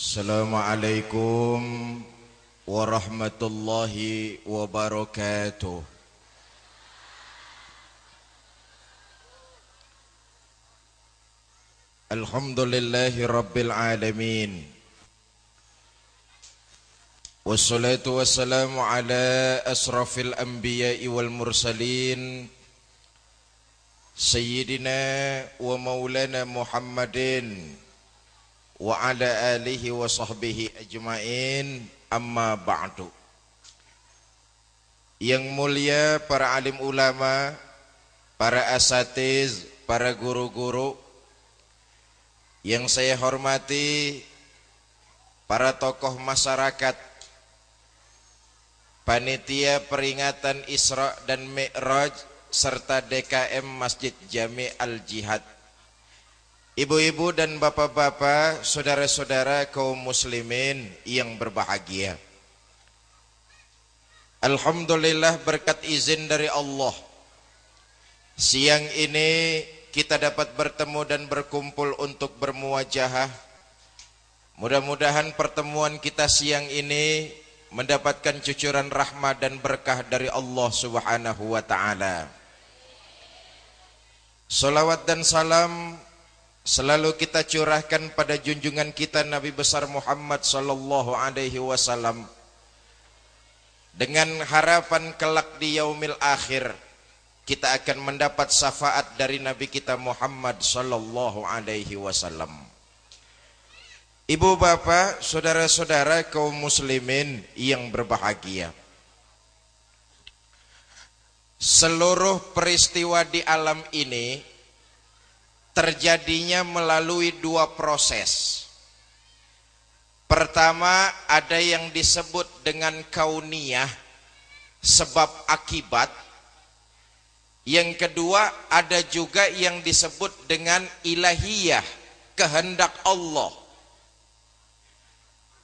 Assalamualaikum warahmatullahi wabarakatuh. Alhamdulillahi rabbil alamin. Wassalatu wassalamu ala asrafil anbiya'i wal mursalin Sayyidina wa maulana Muhammadin wa ala alihi wa sahbihi ajmain. Amma ba'du. Yang mulia para alim ulama para asatiz para guru-guru yang saya hormati para tokoh masyarakat panitia peringatan Isra dan Mi'raj serta DKM Masjid Jami Al-Jihad Ibu-ibu dan bapak-bapak, saudara-saudara kaum muslimin yang berbahagia. Alhamdulillah berkat izin dari Allah. Siang ini kita dapat bertemu dan berkumpul untuk bermuajahah. Mudah-mudahan pertemuan kita siang ini mendapatkan cucuran rahmat dan berkah dari Allah Subhanahu wa taala. Salawat dan salam selalu kita curahkan pada junjungan kita Nabi besar Muhammad sallallahu alaihi wasallam dengan harapan kelak di yaumil akhir kita akan mendapat syafaat dari Nabi kita Muhammad sallallahu alaihi wasallam. Ibu bapak, saudara-saudara kaum muslimin yang berbahagia. Seluruh peristiwa di alam ini terjadinya melalui dua proses. Pertama ada yang disebut dengan kauniyah sebab akibat. Yang kedua ada juga yang disebut dengan ilahiyah kehendak Allah.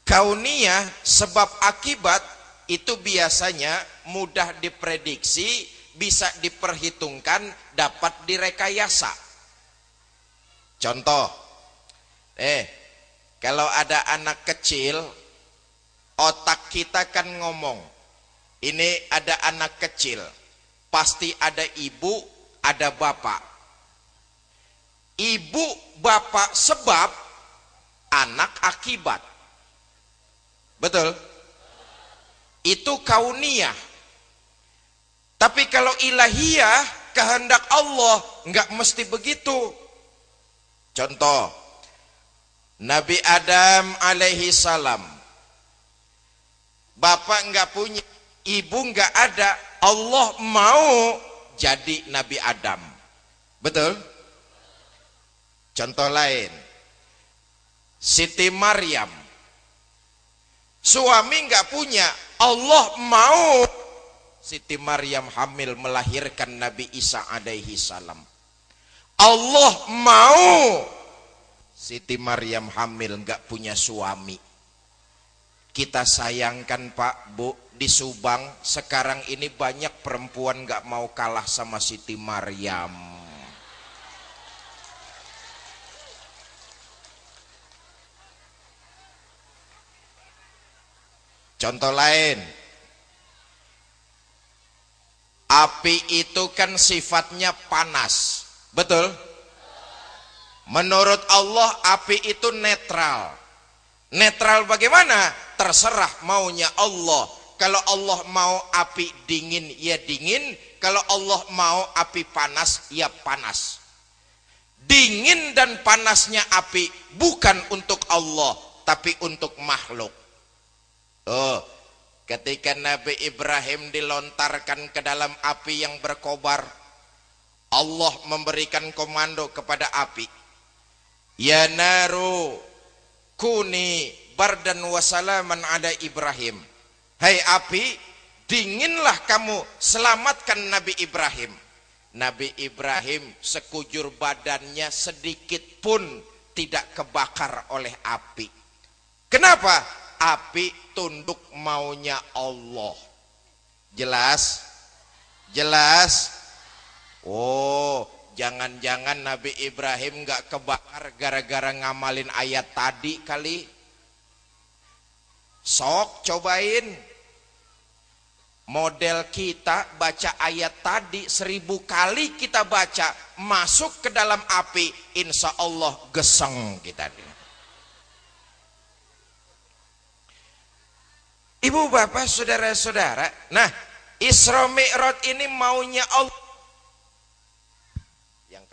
Kauniyah sebab akibat itu biasanya mudah diprediksi, bisa diperhitungkan, dapat direkayasa. Contoh, eh, kalau ada anak kecil, otak kita kan ngomong, ini ada anak kecil, pasti ada ibu, ada bapak. Ibu, bapak sebab, anak akibat. Betul? Itu kauniyah. Tapi kalau ilahiyah, kehendak Allah, nggak mesti begitu. Contoh Nabi Adam alaihi salam. Bapak enggak punya Ibu enggak ada Allah mau jadi Nabi Adam. Betul? Contoh lain Siti Maryam. Suami enggak punya Allah mau Siti Maryam hamil melahirkan Nabi Isa alaihi salam Allah mau Siti Maryam hamil nggak punya suami. Kita sayangkan Pak Bu di Subang sekarang ini banyak perempuan nggak mau kalah sama Siti Maryam. Contoh lain, api itu kan sifatnya panas. Betul? Menurut Allah api itu netral. Netral bagaimana? Terserah maunya Allah. Kalau Allah mau api dingin, ya dingin. Kalau Allah mau api panas, ya panas. Dingin dan panasnya api bukan untuk Allah, tapi untuk makhluk. Oh, ketika Nabi Ibrahim dilontarkan ke dalam api yang berkobar, Allah memberikan komando kepada api. Ya naru kuni bardan wasalaman ada Ibrahim. Hai api, dinginlah kamu selamatkan Nabi Ibrahim. Nabi Ibrahim sekujur badannya sedikit pun tidak kebakar oleh api. Kenapa? Api tunduk maunya Allah. Jelas? Jelas? Oh, jangan-jangan Nabi Ibrahim nggak kebakar gara-gara ngamalin ayat tadi kali. Sok cobain. Model kita baca ayat tadi seribu kali kita baca masuk ke dalam api insya Allah geseng kita Ibu bapak saudara-saudara nah Isra Mi'raj ini maunya Allah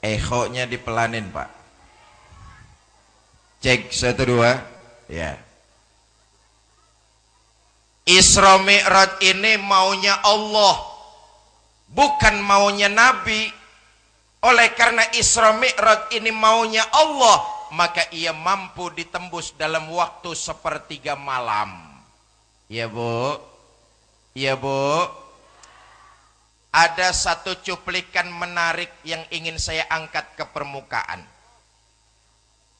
Ehonya dipelanin pak. Cek satu dua. Ya. Isra Mi'raj ini maunya Allah. Bukan maunya Nabi. Oleh karena Isra Mi'raj ini maunya Allah. Maka ia mampu ditembus dalam waktu sepertiga malam. Ya bu. Ya bu ada satu cuplikan menarik yang ingin saya angkat ke permukaan.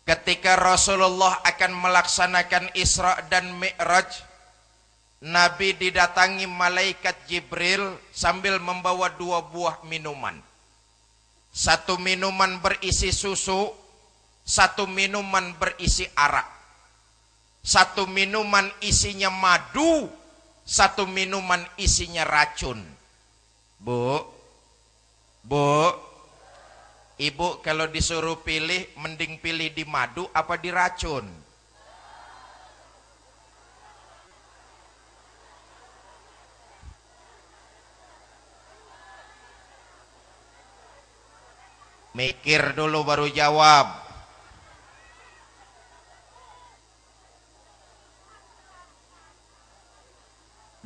Ketika Rasulullah akan melaksanakan Isra dan Mi'raj, Nabi didatangi malaikat Jibril sambil membawa dua buah minuman. Satu minuman berisi susu, satu minuman berisi arak. Satu minuman isinya madu, satu minuman isinya racun Bu, Bu, Ibu kalau disuruh pilih, mending pilih di madu apa di racun? Mikir dulu baru jawab.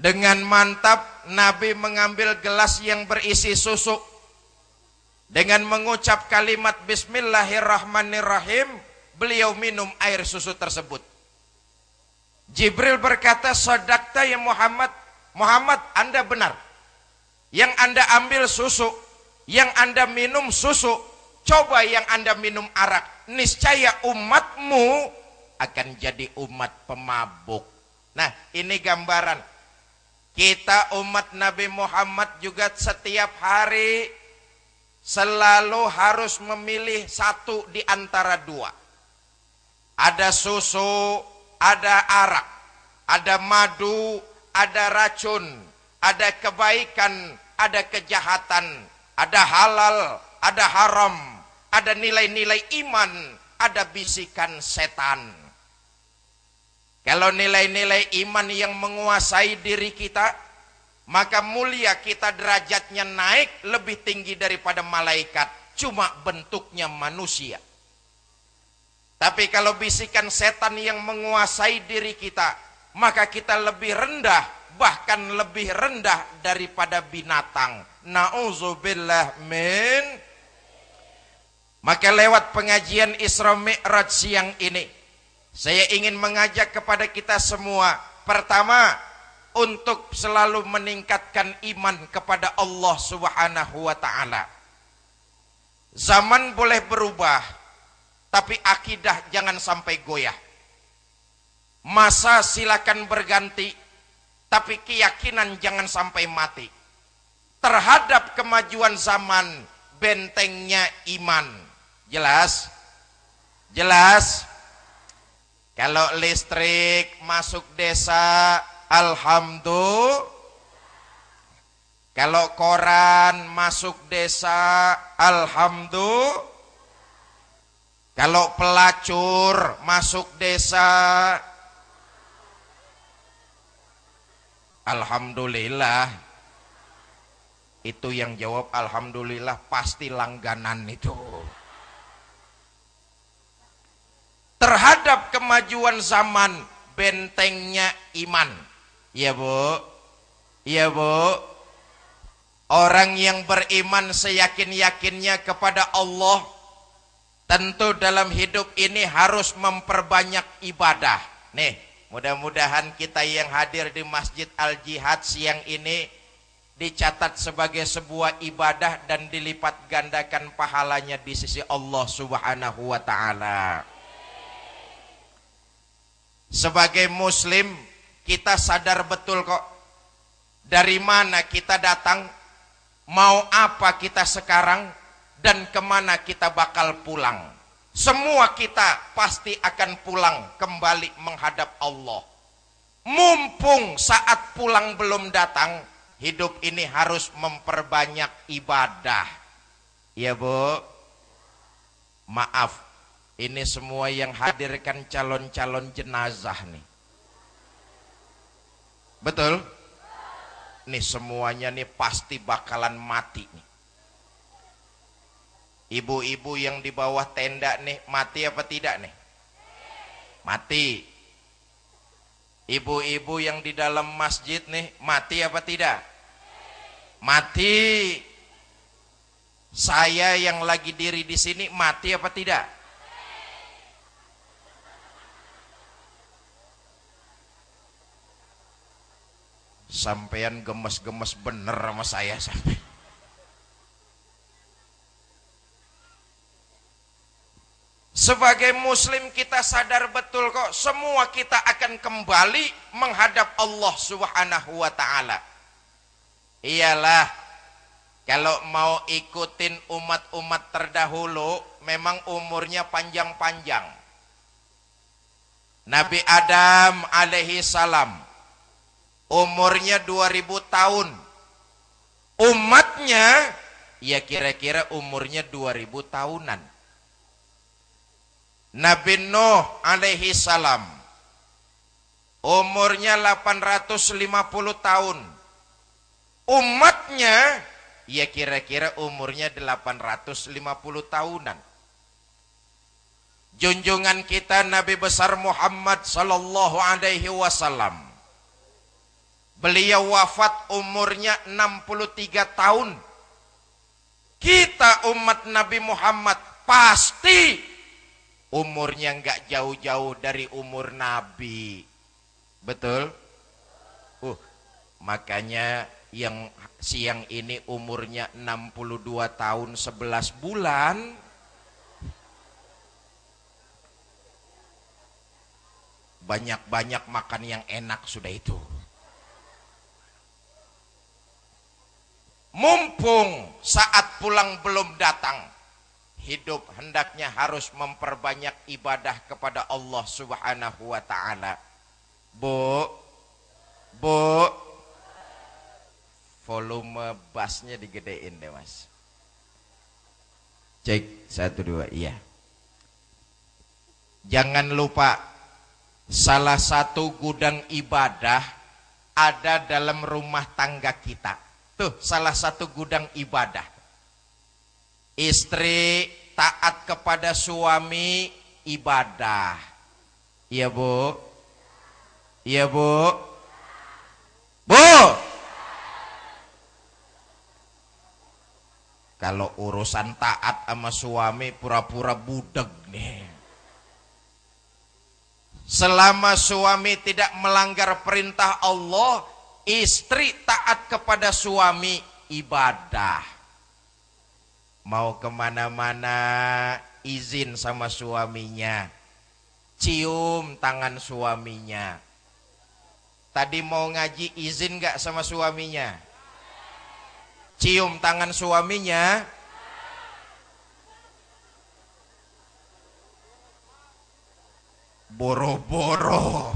Dengan mantap Nabi mengambil gelas yang berisi susu. Dengan mengucap kalimat Bismillahirrahmanirrahim. Beliau minum air susu tersebut. Jibril berkata, Sodakta ya Muhammad. Muhammad, anda benar. Yang anda ambil susu. Yang anda minum susu. Coba yang anda minum arak. Niscaya umatmu akan jadi umat pemabuk. Nah, ini gambaran kita umat Nabi Muhammad juga setiap hari selalu harus memilih satu di antara dua. Ada susu, ada arak, ada madu, ada racun, ada kebaikan, ada kejahatan, ada halal, ada haram, ada nilai-nilai iman, ada bisikan setan. Kalau nilai-nilai iman yang menguasai diri kita, maka mulia kita derajatnya naik lebih tinggi daripada malaikat. Cuma bentuknya manusia. Tapi kalau bisikan setan yang menguasai diri kita, maka kita lebih rendah, bahkan lebih rendah daripada binatang. Nauzubillah min. Maka lewat pengajian Isra Mi'raj siang ini, saya ingin mengajak kepada kita semua pertama untuk selalu meningkatkan iman kepada Allah Subhanahu wa taala. Zaman boleh berubah, tapi akidah jangan sampai goyah. Masa silakan berganti, tapi keyakinan jangan sampai mati. Terhadap kemajuan zaman, bentengnya iman. Jelas? Jelas? Kalau listrik masuk desa, alhamdulillah. Kalau koran masuk desa, alhamdulillah. Kalau pelacur masuk desa, alhamdulillah. Itu yang jawab alhamdulillah pasti langganan itu. Terhadap kemajuan zaman bentengnya iman. Ya Bu. Ya Bu. Orang yang beriman seyakin-yakinnya kepada Allah tentu dalam hidup ini harus memperbanyak ibadah. Nih, Mudah-mudahan kita yang hadir di Masjid Al-Jihad siang ini dicatat sebagai sebuah ibadah dan dilipat gandakan pahalanya di sisi Allah Subhanahu wa taala. Sebagai muslim kita sadar betul kok dari mana kita datang, mau apa kita sekarang dan ke mana kita bakal pulang. Semua kita pasti akan pulang kembali menghadap Allah. Mumpung saat pulang belum datang, hidup ini harus memperbanyak ibadah. Ya bu, maaf, ini semua yang hadirkan calon-calon jenazah nih. Betul? Nih semuanya nih pasti bakalan mati nih. Ibu-ibu yang di bawah tenda nih mati apa tidak nih? Mati. Ibu-ibu yang di dalam masjid nih mati apa tidak? Mati. Saya yang lagi diri di sini mati apa tidak? Sampean gemes-gemes bener sama saya sampai. Sebagai muslim kita sadar betul kok semua kita akan kembali menghadap Allah Subhanahu wa taala. Iyalah kalau mau ikutin umat-umat terdahulu memang umurnya panjang-panjang. Nabi Adam alaihi salam umurnya 2000 tahun. Umatnya ya kira-kira umurnya 2000 tahunan. Nabi Nuh alaihi salam umurnya 850 tahun. Umatnya ya kira-kira umurnya 850 tahunan. Junjungan kita Nabi besar Muhammad sallallahu alaihi wasallam. Beliau wafat umurnya 63 tahun. Kita umat Nabi Muhammad pasti umurnya nggak jauh-jauh dari umur Nabi. Betul? Uh, makanya yang siang ini umurnya 62 tahun 11 bulan banyak-banyak makan yang enak sudah itu. Mumpung saat pulang belum datang, hidup hendaknya harus memperbanyak ibadah kepada Allah Subhanahu wa taala. Bu, Bu, volume bassnya digedein deh mas. Cek satu dua iya. Jangan lupa salah satu gudang ibadah ada dalam rumah tangga kita. Tuh salah satu gudang ibadah Istri taat kepada suami ibadah. Iya bu? Iya bu? Bu! Kalau urusan taat sama suami pura-pura budeg nih. Selama suami tidak melanggar perintah Allah, istri taat kepada suami ibadah. Mau ke mana-mana izin sama suaminya. Cium tangan suaminya. Tadi mau ngaji izin gak sama suaminya? Cium tangan suaminya. Boro-boro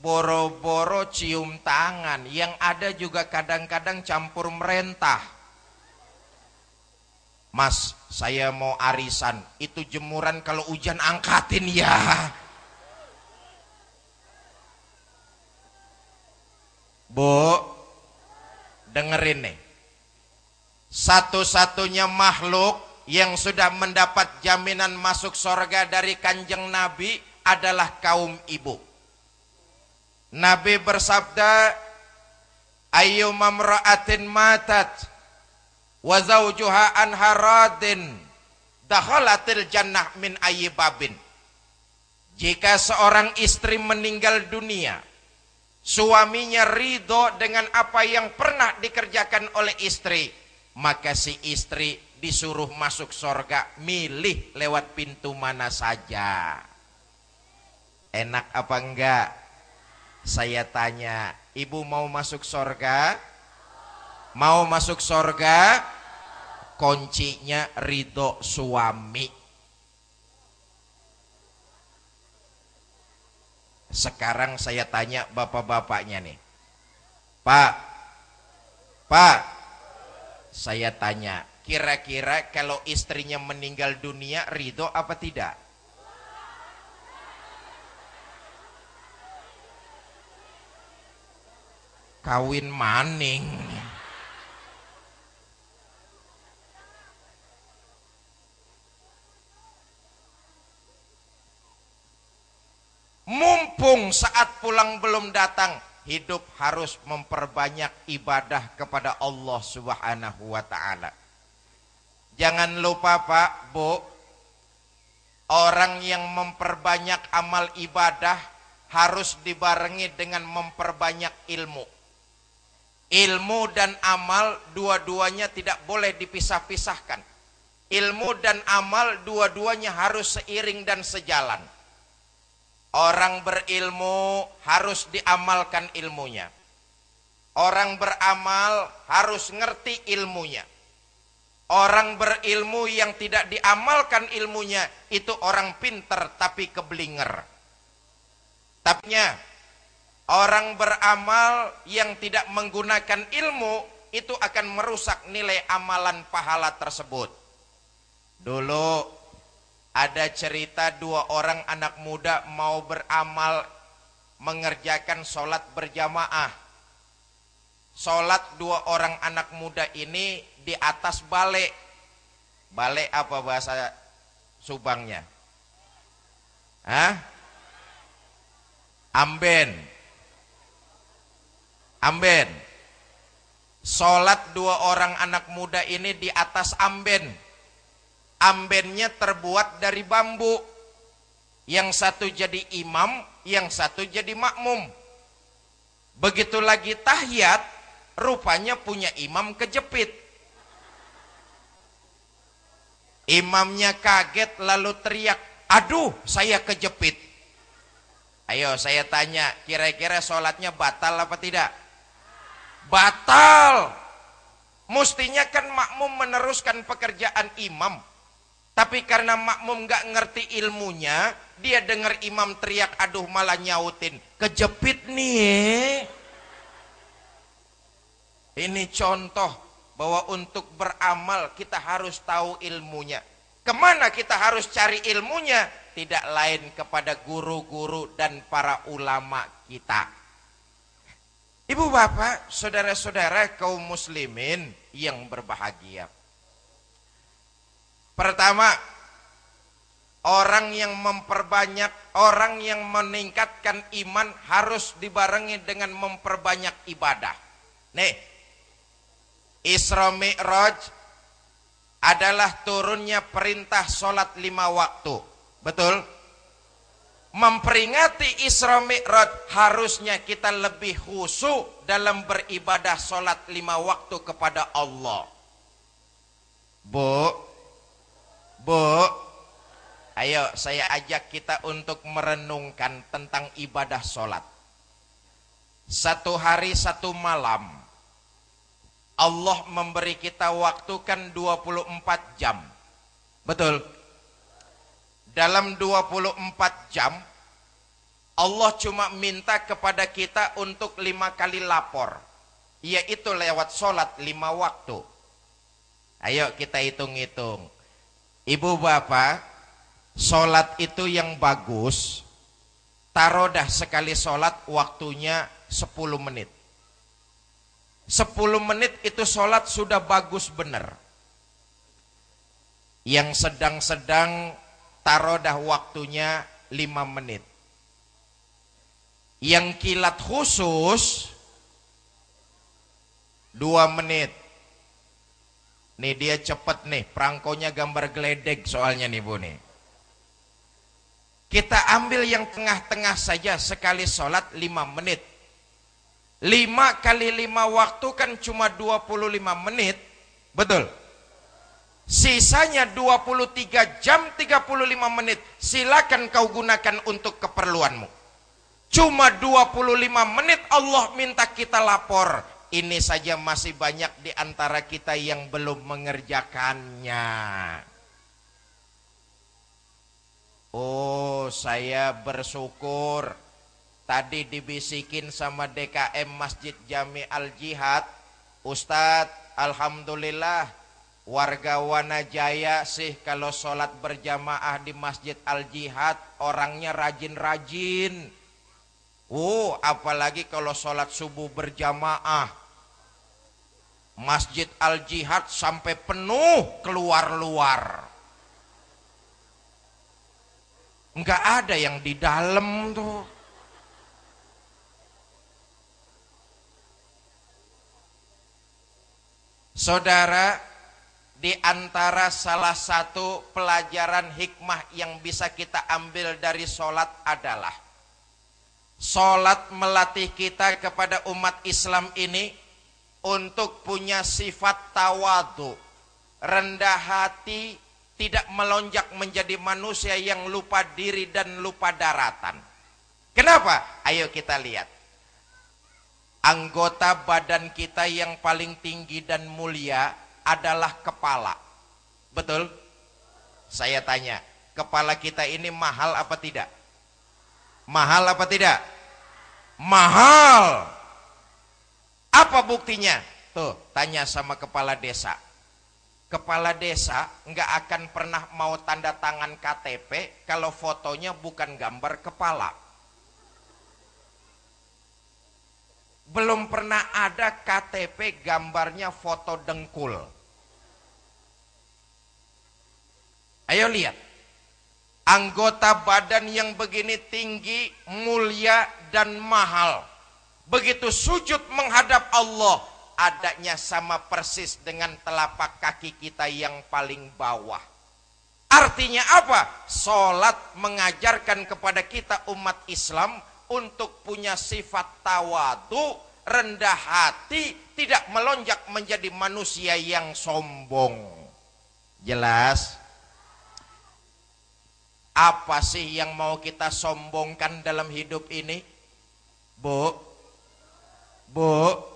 boro-boro cium tangan. Yang ada juga kadang-kadang campur merentah. Mas saya mau arisan. Itu jemuran kalau hujan angkatin ya. Bu dengerin nih. Satu-satunya makhluk yang sudah mendapat jaminan masuk sorga dari kanjeng Nabi adalah kaum ibu Nabi bersabda ayu mamra'atin matat wa zawjuha anharadin dakhalatil jannah min ayyibabin jika seorang istri meninggal dunia suaminya ridho dengan apa yang pernah dikerjakan oleh istri maka si istri disuruh masuk sorga milih lewat pintu mana saja. Enak apa enggak saya tanya ibu mau masuk sorga? Mau masuk sorga? Kuncinya ridho suami. Sekarang saya tanya bapak-bapaknya nih. Pak pak. Saya tanya kira-kira kalau istrinya meninggal dunia ridho apa tidak kawin maning. Mumpung saat pulang belum datang hidup harus memperbanyak ibadah kepada Allah Subhanahu wa taala. Jangan lupa Pak Bu orang yang memperbanyak amal ibadah harus dibarengi dengan memperbanyak ilmu Ilmu dan amal dua-duanya tidak boleh dipisah-pisahkan. Ilmu dan amal dua-duanya harus seiring dan sejalan. Orang berilmu harus diamalkan ilmunya. Orang beramal harus ngerti ilmunya. Orang berilmu yang tidak diamalkan ilmunya itu orang pinter tapi keblinger. Tapi Orang beramal yang tidak menggunakan ilmu itu akan merusak nilai amalan pahala tersebut. Dulu ada cerita dua orang anak muda mau beramal mengerjakan sholat berjamaah. Sholat dua orang anak muda ini di atas balik. Balik apa bahasa Subangnya? Hah? Amben. Amben. Sholat dua orang anak muda ini di atas amben. Ambennya terbuat dari bambu. Yang satu jadi imam, yang satu jadi makmum. Begitu lagi tahiyat, rupanya punya imam kejepit. Imamnya kaget lalu teriak, aduh saya kejepit. Ayo saya tanya, kira-kira sholatnya batal apa tidak? Batal. Mestinya kan makmum meneruskan pekerjaan imam. Tapi karena makmum gak ngerti ilmunya dia dengar imam teriak aduh malah nyautin. Kejepit nih ini contoh bahwa untuk beramal kita harus tahu ilmunya. Ke mana kita harus cari ilmunya? Tidak lain kepada guru-guru dan para ulama kita Ibu bapak, saudara-saudara kaum muslimin yang berbahagia. Pertama, orang yang memperbanyak, orang yang meningkatkan iman harus dibarengi dengan memperbanyak ibadah. Nih, Isra Mi'raj adalah turunnya perintah sholat lima waktu. Betul? Memperingati Isra Mi'raj harusnya kita lebih khusyuk dalam beribadah solat lima waktu kepada Allah. Bu, bu, ayo saya ajak kita untuk merenungkan tentang ibadah solat. Satu hari satu malam, Allah memberi kita waktu kan 24 jam. Betul? Dalam 24 jam Allah cuma minta kepada kita untuk lima kali lapor yaitu lewat sholat lima waktu. Ayo kita hitung-hitung. Ibu bapak sholat itu yang bagus taruh dah sekali sholat waktunya 10 menit. 10 menit itu sholat sudah bagus benar yang sedang-sedang taruh dah waktunya 5 menit. Yang kilat khusus 2 menit. Nih dia cepet nih, perangkonya gambar geledek soalnya nih Bu nih. Kita ambil yang tengah-tengah saja sekali sholat 5 menit. 5 kali 5 waktu kan cuma 25 menit. Betul? Sisanya 23 jam 35 menit. Silakan kau gunakan untuk keperluanmu. Cuma 25 menit Allah minta kita lapor. Ini saja masih banyak di antara kita yang belum mengerjakannya. Oh, saya bersyukur tadi dibisikin sama DKM Masjid Jami Al Jihad, Ustadz, alhamdulillah warga Wanajaya sih kalau sholat berjamaah di Masjid Al Jihad orangnya rajin-rajin. Oh, apalagi kalau sholat subuh berjamaah. Masjid Al Jihad sampai penuh keluar-luar. Enggak ada yang di dalam tuh. Saudara, di antara salah satu pelajaran hikmah yang bisa kita ambil dari sholat adalah Sholat melatih kita kepada umat Islam ini untuk punya sifat tawadu, rendah hati, tidak melonjak menjadi manusia yang lupa diri dan lupa daratan. Kenapa? Ayo kita lihat. Anggota badan kita yang paling tinggi dan mulia adalah kepala. Betul? Saya tanya, kepala kita ini mahal apa tidak? Mahal apa tidak? Mahal. Apa buktinya? Tuh, tanya sama kepala desa kepala desa nggak akan pernah mau tanda tangan KTP kalau fotonya bukan gambar kepala. Belum pernah ada KTP gambarnya foto dengkul. Ayo lihat. Anggota badan yang begini tinggi, mulia dan mahal. Begitu sujud menghadap Allah, adanya sama persis dengan telapak kaki kita yang paling bawah. Artinya apa? Salat mengajarkan kepada kita umat Islam untuk punya sifat tawadu, rendah hati, tidak melonjak menjadi manusia yang sombong. Jelas? Apa sih yang mau kita sombongkan dalam hidup ini? Bu? Bu?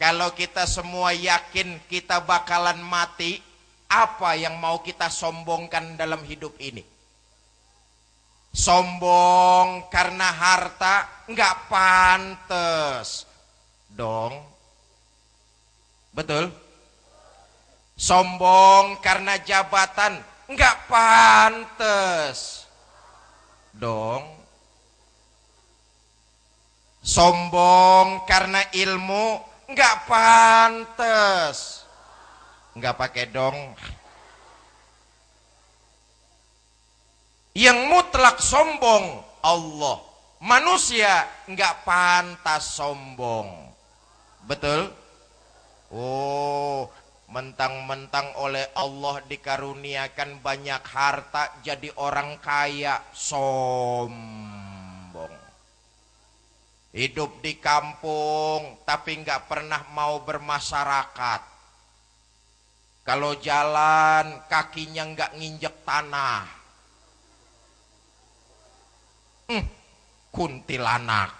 Kalau kita semua yakin kita bakalan mati, apa yang mau kita sombongkan dalam hidup ini? Sombong karena harta nggak pantas dong. Betul? Sombong karena jabatan nggak pantas dong. Sombong karena ilmu nggak pantas nggak pakai dong yang mutlak sombong Allah manusia nggak pantas sombong betul oh mentang-mentang oleh Allah dikaruniakan banyak harta jadi orang kaya sombong Hidup di kampung tapi nggak pernah mau bermasyarakat. Kalau jalan kakinya nggak nginjek tanah. Hmm, kuntilanak.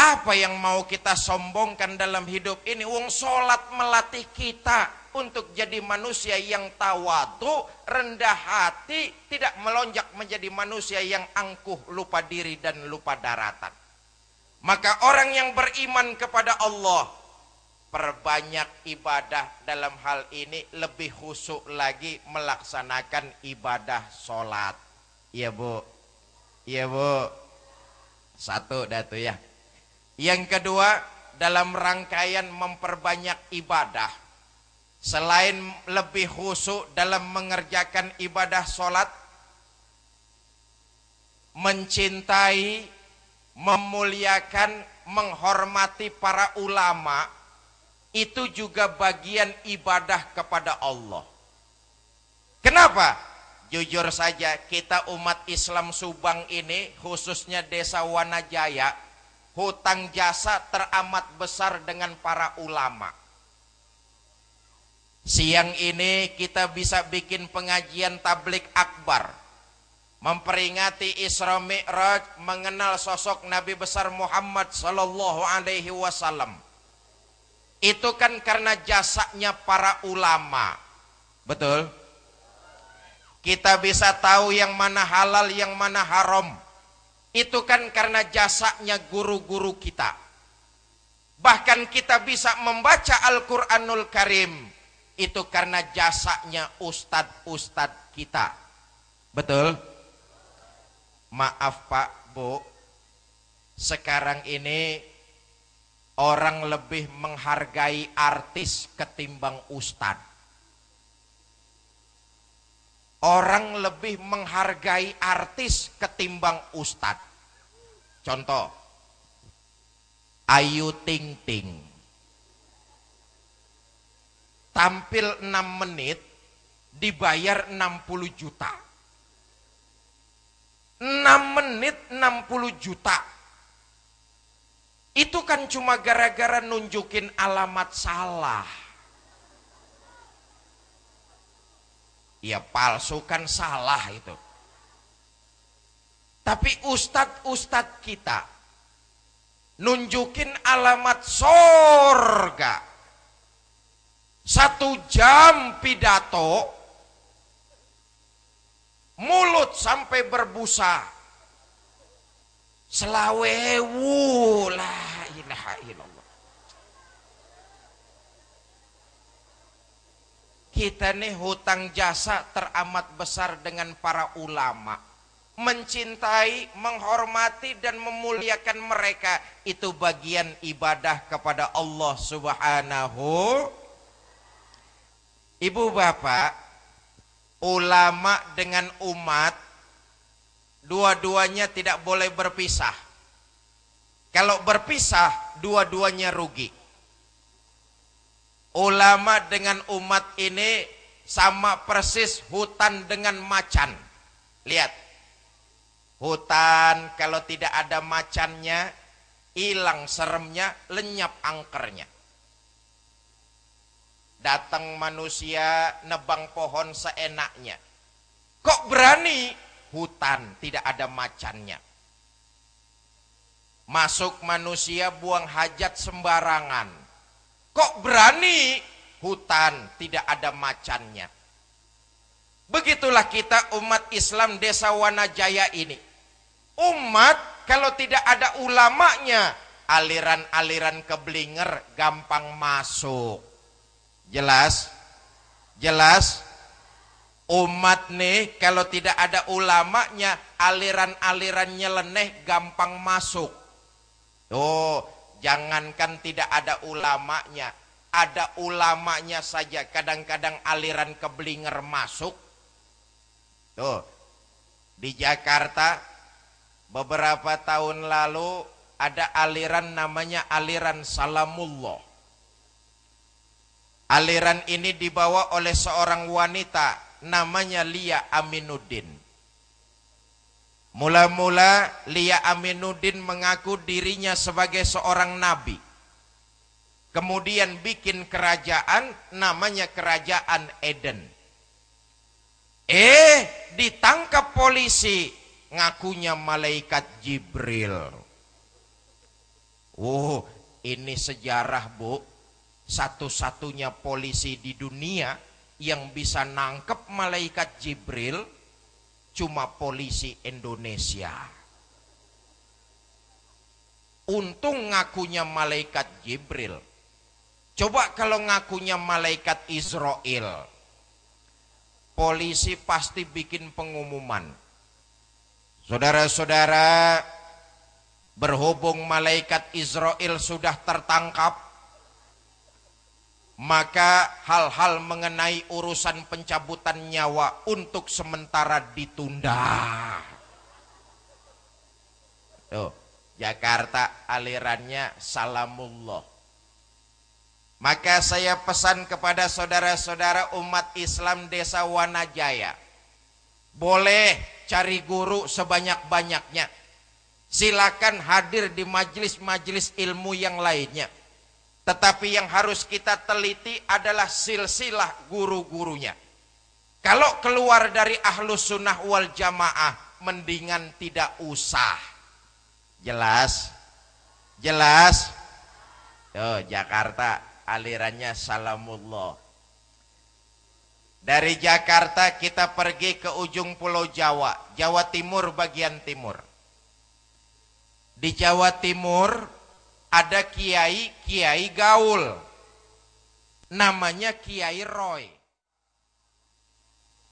Apa yang mau kita sombongkan dalam hidup ini? Wong sholat melatih kita untuk jadi manusia yang tawadu, rendah hati, tidak melonjak menjadi manusia yang angkuh, lupa diri dan lupa daratan. Maka orang yang beriman kepada Allah perbanyak ibadah dalam hal ini lebih khusyuk lagi melaksanakan ibadah sholat. Iya bu, iya bu. Satu datu ya. Yang kedua dalam rangkaian memperbanyak ibadah selain lebih khusyuk dalam mengerjakan ibadah sholat mencintai memuliakan menghormati para ulama itu juga bagian ibadah kepada Allah. Kenapa? Jujur saja kita umat Islam Subang ini khususnya desa Wanajaya hutang jasa teramat besar dengan para ulama. Siang ini kita bisa bikin pengajian tablik akbar. Memperingati Isra Mi'raj mengenal sosok Nabi besar Muhammad sallallahu alaihi wasallam. Itu kan karena jasanya para ulama. Betul? Kita bisa tahu yang mana halal, yang mana haram. Itu kan karena jasanya guru-guru kita. Bahkan kita bisa membaca Al-Quranul Karim itu karena jasanya ustadz-ustadz kita. Betul? Maaf Pak, Bu. Sekarang ini orang lebih menghargai artis ketimbang ustadz. Orang lebih menghargai artis ketimbang ustadz. Contoh, Ayu Ting Ting tampil 6 menit dibayar 60 juta 6 menit 60 juta itu kan cuma gara-gara nunjukin alamat salah. Ya palsu kan salah itu. Tapi ustadz-ustadz kita nunjukin alamat sorga. Satu jam pidato mulut sampai berbusa selawewu la ilaha illallah. Kita nih hutang jasa teramat besar dengan para ulama. Mencintai, menghormati dan memuliakan mereka. Itu bagian ibadah kepada Allah Subhanahu. Ibu bapak, ulama dengan umat, dua-duanya tidak boleh berpisah. Kalau berpisah, dua-duanya rugi. Ulama dengan umat ini sama persis hutan dengan macan. Lihat, hutan kalau tidak ada macannya, hilang seremnya, lenyap angkernya. Datang manusia nebang pohon seenaknya. Kok berani? Hutan tidak ada macannya. Masuk manusia buang hajat sembarangan. Kok berani? Hutan tidak ada macannya. Begitulah kita umat Islam desa Wanajaya ini. Umat kalau tidak ada ulamanya, aliran-aliran keblinger gampang masuk. Jelas? Jelas? Umat nih kalau tidak ada ulamanya, aliran-aliran nyeleneh gampang masuk. Oh, jangankan tidak ada ulamanya, ada ulamanya saja kadang-kadang aliran keblinger masuk. Tuh, di Jakarta beberapa tahun lalu ada aliran namanya aliran Salamullah. Aliran ini dibawa oleh seorang wanita namanya Lia Aminuddin. Mula-mula Lia Aminuddin mengaku dirinya sebagai seorang nabi. Kemudian bikin kerajaan namanya kerajaan Eden. Eh, ditangkap polisi ngakunya malaikat Jibril. Oh, ini sejarah, Bu satu-satunya polisi di dunia yang bisa nangkep malaikat Jibril cuma polisi Indonesia. Untung ngakunya malaikat Jibril. Coba kalau ngakunya malaikat Israel. Polisi pasti bikin pengumuman. Saudara-saudara, berhubung malaikat Israel sudah tertangkap, maka hal-hal mengenai urusan pencabutan nyawa untuk sementara ditunda. Tuh, Jakarta alirannya Salamullah. Maka saya pesan kepada saudara-saudara umat Islam Desa Wanajaya. Boleh cari guru sebanyak-banyaknya. Silakan hadir di majelis-majelis ilmu yang lainnya. Tetapi yang harus kita teliti adalah silsilah guru-gurunya. Kalau keluar dari ahlus sunnah wal jamaah, mendingan tidak usah. Jelas? Jelas? Oh, Jakarta alirannya Salamullah. Dari Jakarta kita pergi ke ujung pulau Jawa, Jawa Timur bagian timur. Di Jawa Timur ada kiai, kiai gaul. Namanya Kiai Roy.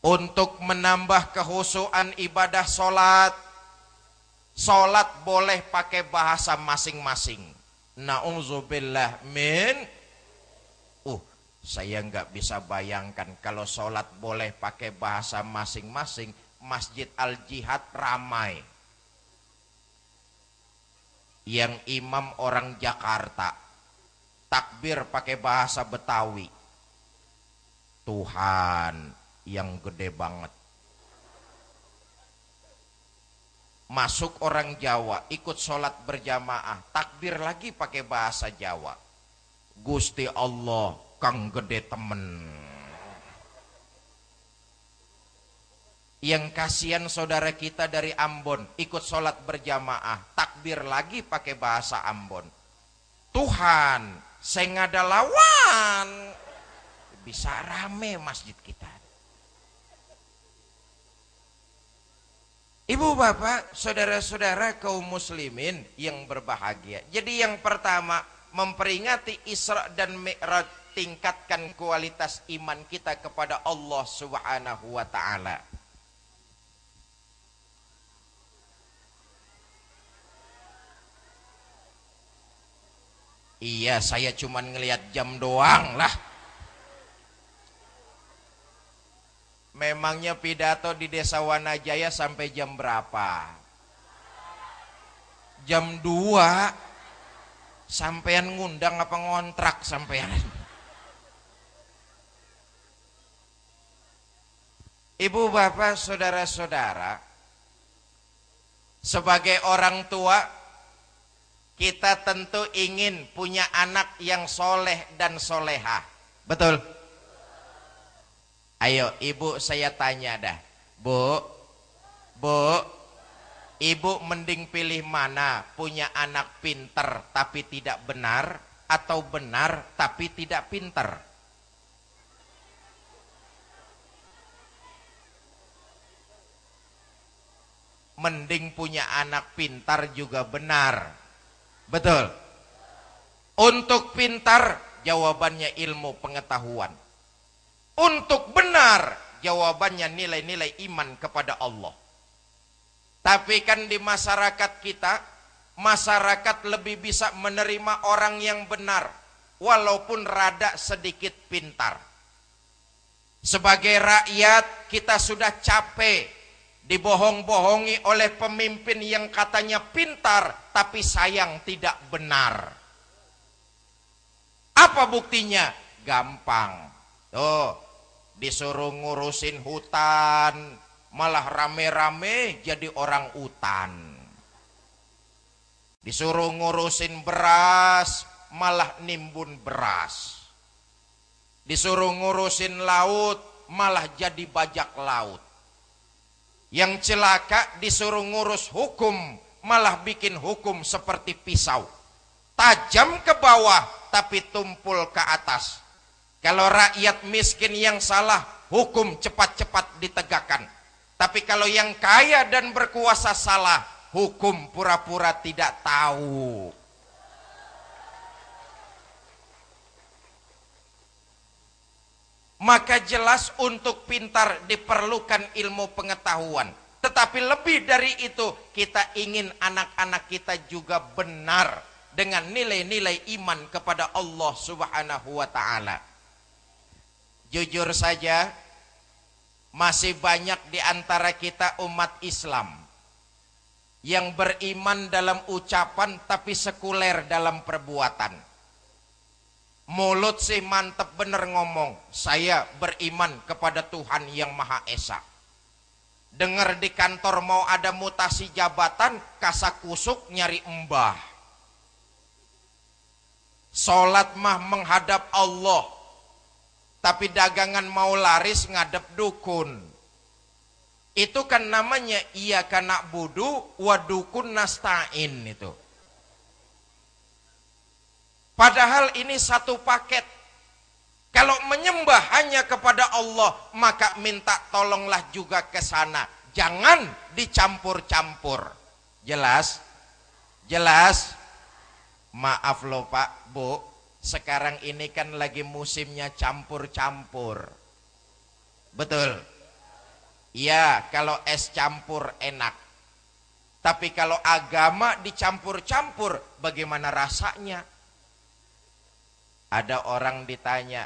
Untuk menambah kehusuan ibadah solat, solat boleh pakai bahasa masing-masing. Nauzubillah min saya nggak bisa bayangkan kalau sholat boleh pakai bahasa masing-masing. Masjid Al-Jihad ramai. Yang imam orang Jakarta. Takbir pakai bahasa Betawi. Tuhan yang gede banget. Masuk orang Jawa, ikut sholat berjamaah. Takbir lagi pakai bahasa Jawa. Gusti Allah kang gede temen yang kasihan saudara kita dari Ambon ikut sholat berjamaah takbir lagi pakai bahasa Ambon Tuhan saya ada lawan bisa rame masjid kita Ibu bapak, saudara-saudara kaum muslimin yang berbahagia. Jadi yang pertama memperingati Isra dan Mi'raj tingkatkan kualitas iman kita kepada Allah Subhanahu wa taala. Iya, saya cuma ngelihat jam doang lah. Memangnya pidato di Desa Wanajaya sampai jam berapa? Jam 2 Sampean ngundang apa ngontrak sampean? Ibu bapak saudara-saudara Sebagai orang tua Kita tentu ingin punya anak yang soleh dan soleha Betul? Ayo ibu saya tanya dah Bu Bu Ibu mending pilih mana Punya anak pinter tapi tidak benar Atau benar tapi tidak pinter mending punya anak pintar juga benar. Betul. Untuk pintar jawabannya ilmu pengetahuan. Untuk benar jawabannya nilai-nilai iman kepada Allah. Tapi kan di masyarakat kita masyarakat lebih bisa menerima orang yang benar walaupun rada sedikit pintar. Sebagai rakyat kita sudah capek dibohong-bohongi oleh pemimpin yang katanya pintar tapi sayang tidak benar. Apa buktinya? Gampang. Tuh, disuruh ngurusin hutan, malah rame-rame jadi orang hutan. Disuruh ngurusin beras, malah nimbun beras. Disuruh ngurusin laut, malah jadi bajak laut yang celaka disuruh ngurus hukum, malah bikin hukum seperti pisau. Tajam ke bawah, tapi tumpul ke atas. Kalau rakyat miskin yang salah, hukum cepat-cepat ditegakkan. Tapi kalau yang kaya dan berkuasa salah, hukum pura-pura tidak tahu. Maka jelas untuk pintar diperlukan ilmu pengetahuan. Tetapi lebih dari itu, kita ingin anak-anak kita juga benar dengan nilai-nilai iman kepada Allah Subhanahu wa taala. Jujur saja, masih banyak di antara kita umat Islam yang beriman dalam ucapan tapi sekuler dalam perbuatan. Mulut sih mantep bener ngomong, saya beriman kepada Tuhan yang Maha Esa. Dengar di kantor mau ada mutasi jabatan, kasak kusuk nyari embah. Sholat mah menghadap Allah, tapi dagangan mau laris ngadep dukun. Itu kan namanya iya kana budu wadukun nastain itu. Padahal ini satu paket. Kalau menyembah hanya kepada Allah, maka minta tolonglah juga ke sana. Jangan dicampur-campur. Jelas? Jelas? Maaf loh Pak, Bu, sekarang ini kan lagi musimnya campur-campur. Betul. Iya, kalau es campur enak. Tapi kalau agama dicampur-campur, bagaimana rasanya? Ada orang ditanya,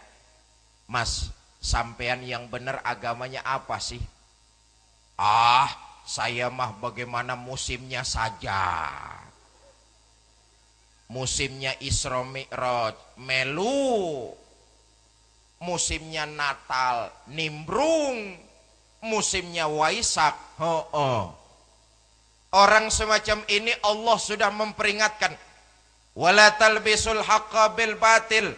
Mas, sampean yang benar agamanya apa sih? Ah, saya mah bagaimana musimnya saja musimnya Isra Mi'raj melu musimnya Natal nimbrung musimnya Waisak oh, oh. orang semacam ini Allah sudah memperingatkan wala talbisul haqqa bil batil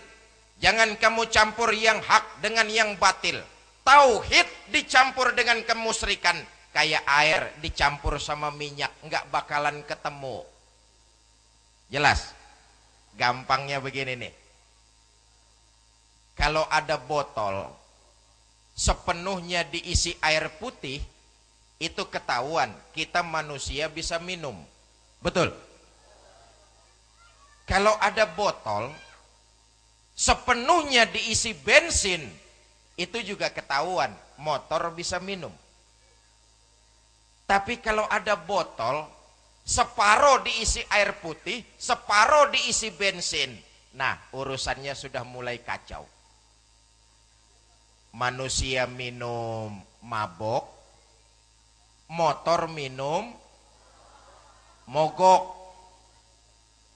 jangan kamu campur yang hak dengan yang batil tauhid dicampur dengan kemusyrikan kayak air dicampur sama minyak nggak bakalan ketemu jelas Gampangnya begini nih. Kalau ada botol sepenuhnya diisi air putih, itu ketahuan kita manusia bisa minum. Betul? Kalau ada botol sepenuhnya diisi bensin, itu juga ketahuan motor bisa minum. Tapi kalau ada botol Separuh diisi air putih, separuh diisi bensin. Nah, urusannya sudah mulai kacau. Manusia minum mabok, motor minum mogok.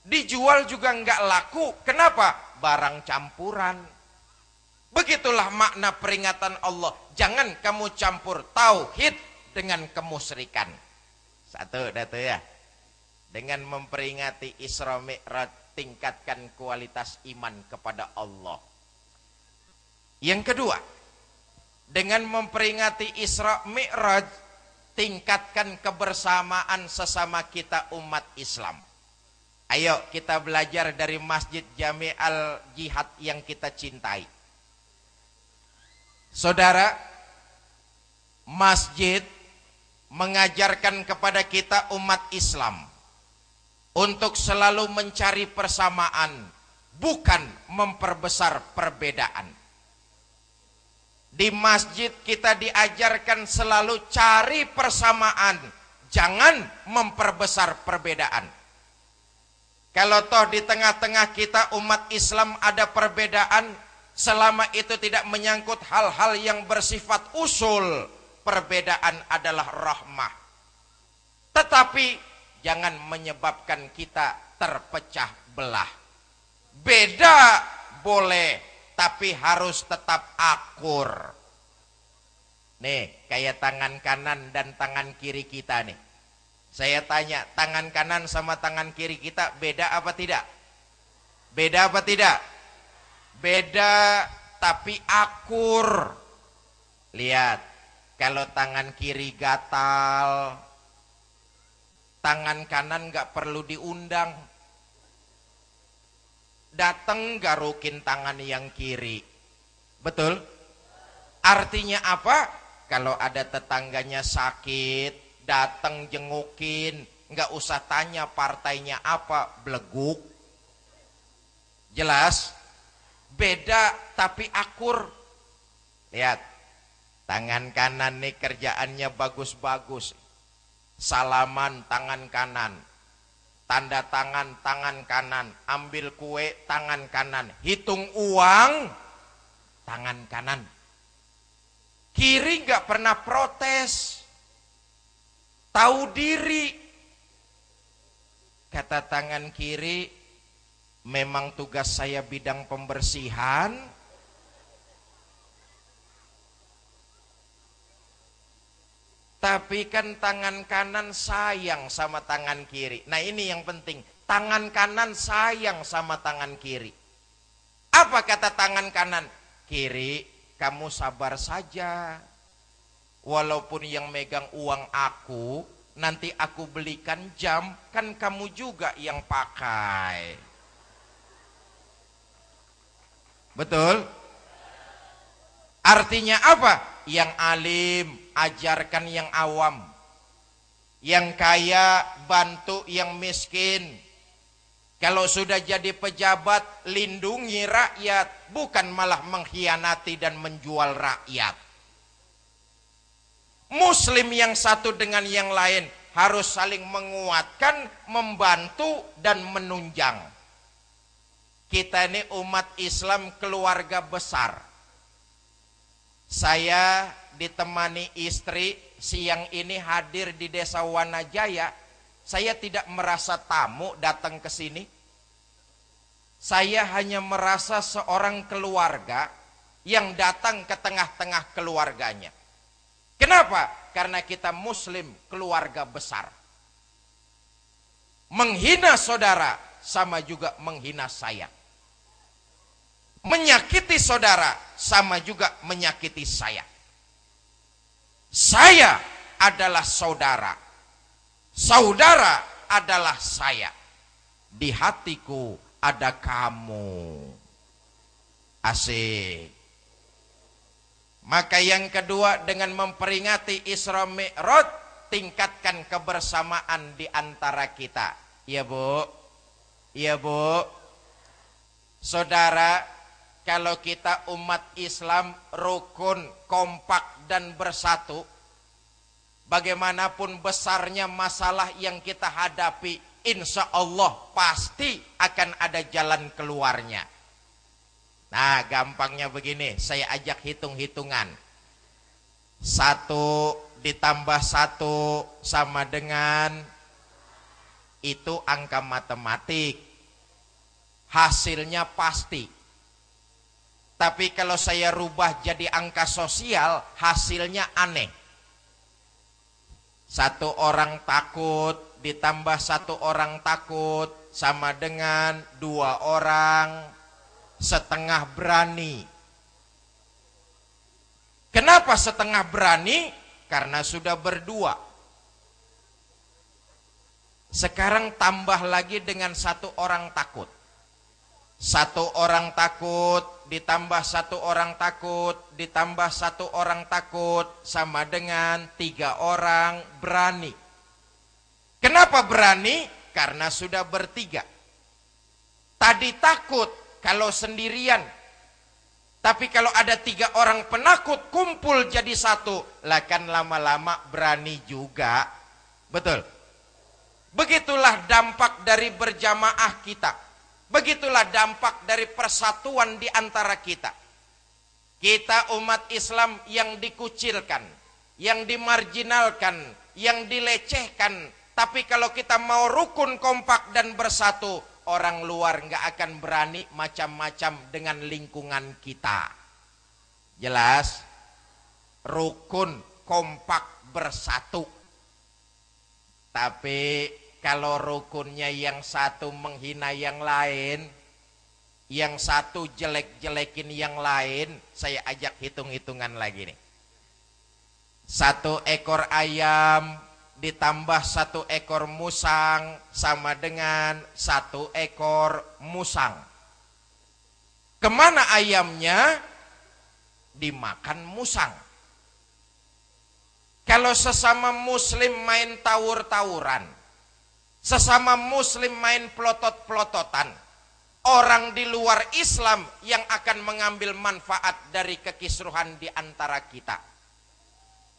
Dijual juga enggak laku. Kenapa? Barang campuran. Begitulah makna peringatan Allah. Jangan kamu campur tauhid dengan kemusyrikan. Satu, datu ya dengan memperingati Isra Mi'raj tingkatkan kualitas iman kepada Allah. Yang kedua, dengan memperingati Isra Mi'raj tingkatkan kebersamaan sesama kita umat Islam. Ayo kita belajar dari Masjid Jami Al Jihad yang kita cintai. Saudara, masjid mengajarkan kepada kita umat Islam untuk selalu mencari persamaan, bukan memperbesar perbedaan. Di masjid kita diajarkan selalu cari persamaan, jangan memperbesar perbedaan. Kalau toh di tengah-tengah kita umat Islam ada perbedaan, selama itu tidak menyangkut hal-hal yang bersifat usul, perbedaan adalah rahmah. Tetapi jangan menyebabkan kita terpecah belah. Beda boleh, tapi harus tetap akur. Nih, kayak tangan kanan dan tangan kiri kita nih. Saya tanya, tangan kanan sama tangan kiri kita beda apa tidak? Beda apa tidak? Beda tapi akur. Lihat, kalau tangan kiri gatal, tangan kanan nggak perlu diundang datang garukin tangan yang kiri betul artinya apa kalau ada tetangganya sakit datang jengukin. Nggak usah tanya partainya apa beleguk. Jelas? Beda tapi akur. Lihat tangan kanan nih kerjaannya bagus-bagus. Salaman tangan kanan. Tanda tangan tangan kanan. Ambil kue tangan kanan. Hitung uang tangan kanan. Kiri nggak pernah protes tahu diri. Kata tangan kiri memang tugas saya bidang pembersihan. Tapi kan tangan kanan sayang sama tangan kiri. Nah ini yang penting. Tangan kanan sayang sama tangan kiri. Apa kata tangan kanan? Kiri kamu sabar saja walaupun yang megang uang aku nanti aku belikan jam kan kamu juga yang pakai Betul? Artinya apa? Yang alim, ajarkan yang awam. Yang kaya, bantu yang miskin. Kalau sudah jadi pejabat, lindungi rakyat. Bukan malah mengkhianati dan menjual rakyat. Muslim yang satu dengan yang lain harus saling menguatkan, membantu, dan menunjang. Kita ini umat Islam keluarga besar. Saya ditemani istri siang ini hadir di desa Wanajaya. Saya tidak merasa tamu datang ke sini. Saya hanya merasa seorang keluarga yang datang ke tengah-tengah keluarganya. Kenapa? Karena kita muslim keluarga besar. Menghina saudara sama juga menghina saya. Menyakiti saudara sama juga menyakiti saya. Saya adalah saudara. Saudara adalah saya. Di hatiku ada kamu. Asik. Maka yang kedua dengan memperingati Isra Mi'raj tingkatkan kebersamaan di antara kita. Iya, Bu. Iya, Bu. Saudara, kalau kita umat Islam rukun, kompak dan bersatu, bagaimanapun besarnya masalah yang kita hadapi, insya Allah pasti akan ada jalan keluarnya. Nah, gampangnya begini, saya ajak hitung-hitungan. Satu ditambah satu sama dengan itu angka matematik. Hasilnya pasti tapi kalau saya rubah jadi angka sosial, hasilnya aneh. Satu orang takut ditambah satu orang takut sama dengan dua orang setengah berani. Kenapa setengah berani? Karena sudah berdua. Sekarang tambah lagi dengan satu orang takut. Satu orang takut ditambah satu orang takut, ditambah satu orang takut, sama dengan tiga orang berani. Kenapa berani? Karena sudah bertiga. Tadi takut kalau sendirian. Tapi kalau ada tiga orang penakut kumpul jadi satu. Lah kan lama-lama berani juga. Betul. Begitulah dampak dari berjamaah kita. Begitulah dampak dari persatuan di antara kita. Kita umat Islam yang dikucilkan, yang dimarginalkan, yang dilecehkan. Tapi kalau kita mau rukun, kompak dan bersatu, orang luar nggak akan berani macam-macam dengan lingkungan kita. Jelas? Rukun, kompak, bersatu. Tapi kalau rukunnya yang satu menghina yang lain, yang satu jelek-jelekin yang lain, saya ajak hitung-hitungan lagi nih. Satu ekor ayam ditambah satu ekor musang sama dengan satu ekor musang. Ke mana ayamnya? Dimakan musang. Kalau sesama muslim main tawur-tawuran, Sesama muslim main pelotot-pelototan. Orang di luar Islam yang akan mengambil manfaat dari kekisruhan di antara kita.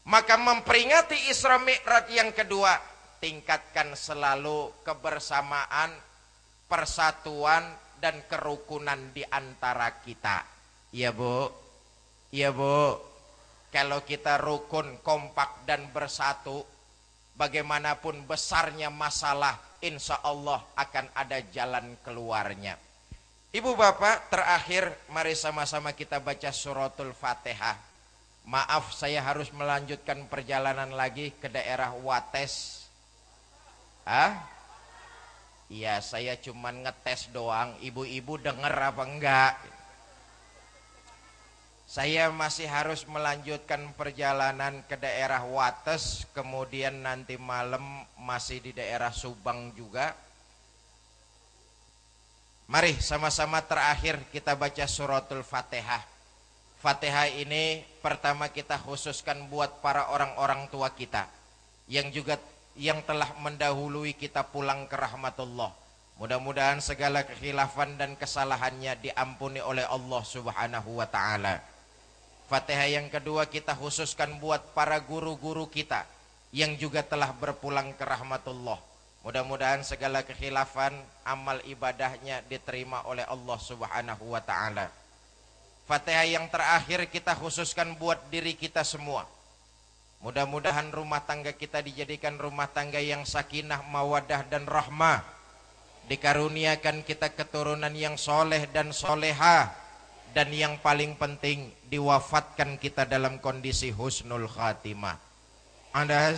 Maka memperingati Isra Mi'raj yang kedua, tingkatkan selalu kebersamaan, persatuan dan kerukunan di antara kita. Iya, Bu. Iya, Bu. Kalau kita rukun, kompak dan bersatu, bagaimanapun besarnya masalah insya Allah akan ada jalan keluarnya. Ibu bapak terakhir mari sama-sama kita baca suratul fatihah. Maaf saya harus melanjutkan perjalanan lagi ke daerah Wates. Ah? Iya saya cuman ngetes doang. Ibu-ibu denger apa enggak? Saya masih harus melanjutkan perjalanan ke daerah Wates, kemudian nanti malam masih di daerah Subang juga. Mari sama-sama terakhir kita baca suratul Fatihah. Fatihah ini pertama kita khususkan buat para orang-orang tua kita yang juga yang telah mendahului kita pulang ke rahmatullah. Mudah-mudahan segala kekhilafan dan kesalahannya diampuni oleh Allah Subhanahu wa taala. Fatihah yang kedua kita khususkan buat para guru-guru kita yang juga telah berpulang ke rahmatullah. Mudah-mudahan segala kekhilafan amal ibadahnya diterima oleh Allah Subhanahu wa taala. Fatihah yang terakhir kita khususkan buat diri kita semua. Mudah-mudahan rumah tangga kita dijadikan rumah tangga yang sakinah, mawadah dan rahmah. Dikaruniakan kita keturunan yang soleh dan solehah dan yang paling penting diwafatkan kita dalam kondisi husnul khatimah. Anda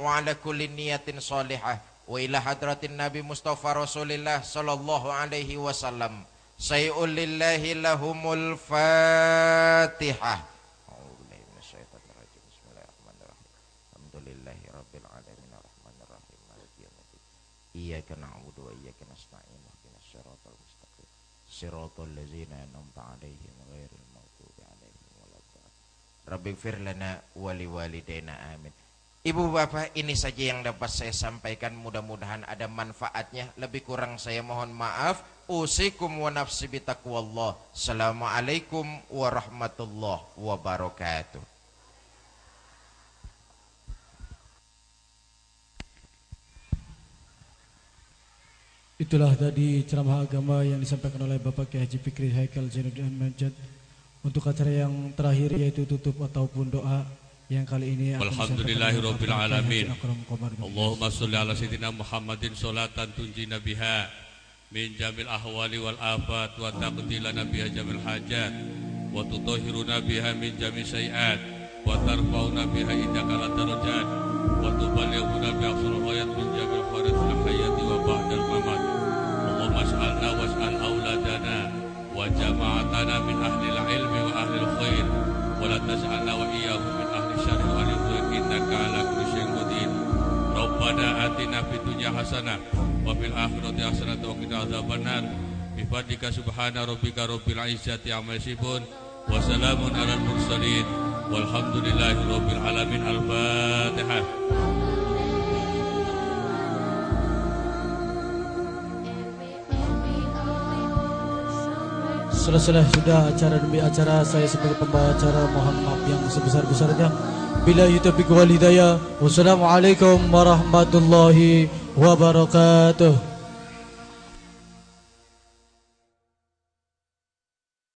wa ala kulli niyatin salihah wa ila hadratin Nabi Mustafa Rasulullah sallallahu alaihi wasallam. Sayyul lillahi lahumul Fatihah. Iyyaka na'budu wa iyyaka nasta'in. Ihdinas siratal mustaqim. Siratal ladzina an'amta 'alaihim ghairil maghdubi 'alaihim waladdallin. Rabbi fir lana wa liwalidayna amin. Ibu bapak ini saja yang dapat saya sampaikan. Mudah-mudahan ada manfaatnya. Lebih kurang saya mohon maaf usikum wa nafsi bitaqwallah Assalamualaikum warahmatullahi wabarakatuh. Itulah tadi ceramah agama yang disampaikan oleh Bapak Kiai Haji Fikri Haikal Zainuddin Majid untuk acara yang terakhir yaitu tutup ataupun doa yang kali ini Alhamdulillahirabbil alamin. Allahumma shalli ala sayyidina Muhammadin salatan tunjina biha min jamil ahwali wal afat wa taqdilana biha jamil hajat wa tutahhiruna biha min jamil sayiat wa tarfa'una biha indaka darajat wa tuballighuna bi aqsal ghayat min jamil faratil hayati wa ba'dal mamat. Allahumma as'alna was'al auladana wa jama'atana min ahli ilmi wa ahli khair wa la tas'alna wa iyyahum min ahli syarri wa ahli khair innaka ala kulli syai'in qadir. Rabbana atina fid dunya hasanah wa fil akhirati hasanah wa qina adzabannar bi fadlika subhana rabbika rabbil izzati amma yasifun wa salamun alal mursalin. Walhamdulillahi rabbil alamin. Al-fatihah Selesai sudah acara demi acara saya sebagai pembawa acara mohon maaf yang sebesar-besarnya. Bila taufiq wal hidayah. Wassalamualaikum warahmatullahi wabarakatuh.